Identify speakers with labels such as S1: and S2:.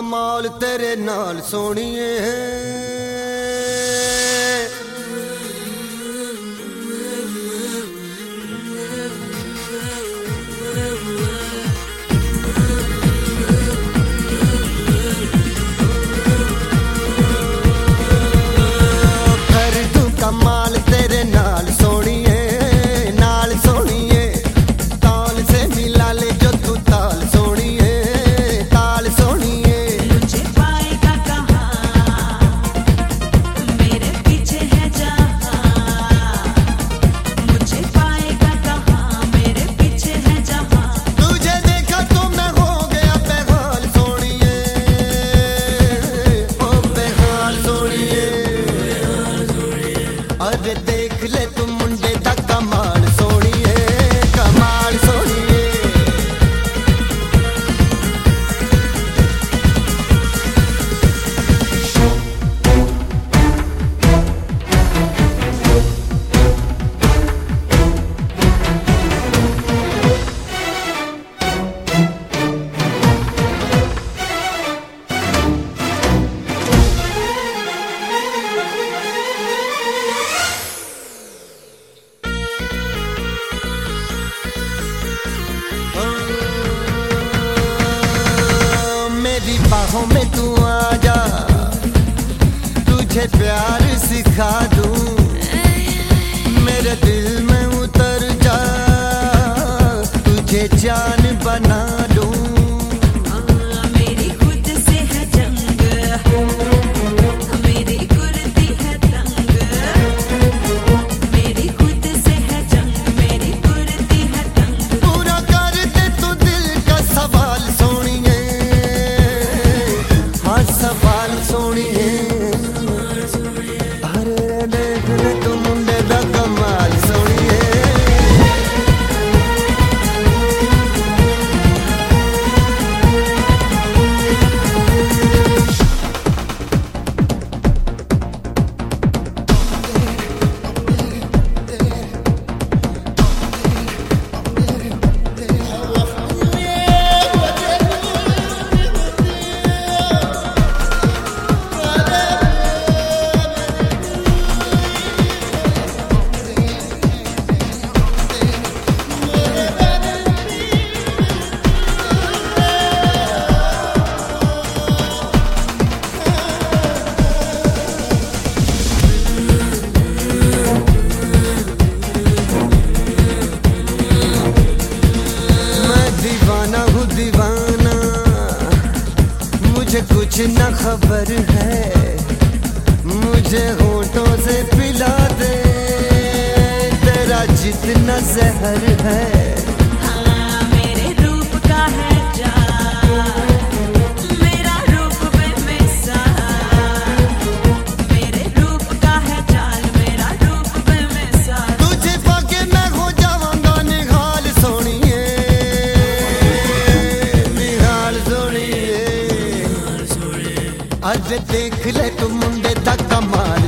S1: ਕਮਾਲ ਤੇਰੇ ਨਾਲ ਸੋਣੀਏ देख ले तू मुंडे तक कमाल बाहों में तू आ जा तुझे प्यार सिखा दूँ। मेरे दिल में उतर जा। तुझे जान बना मुझे कुछ न खबर है। मुझे होठों से पिला दे। तेरा जितना जहर है। आज देख ले तू मुंडे तक कमाल।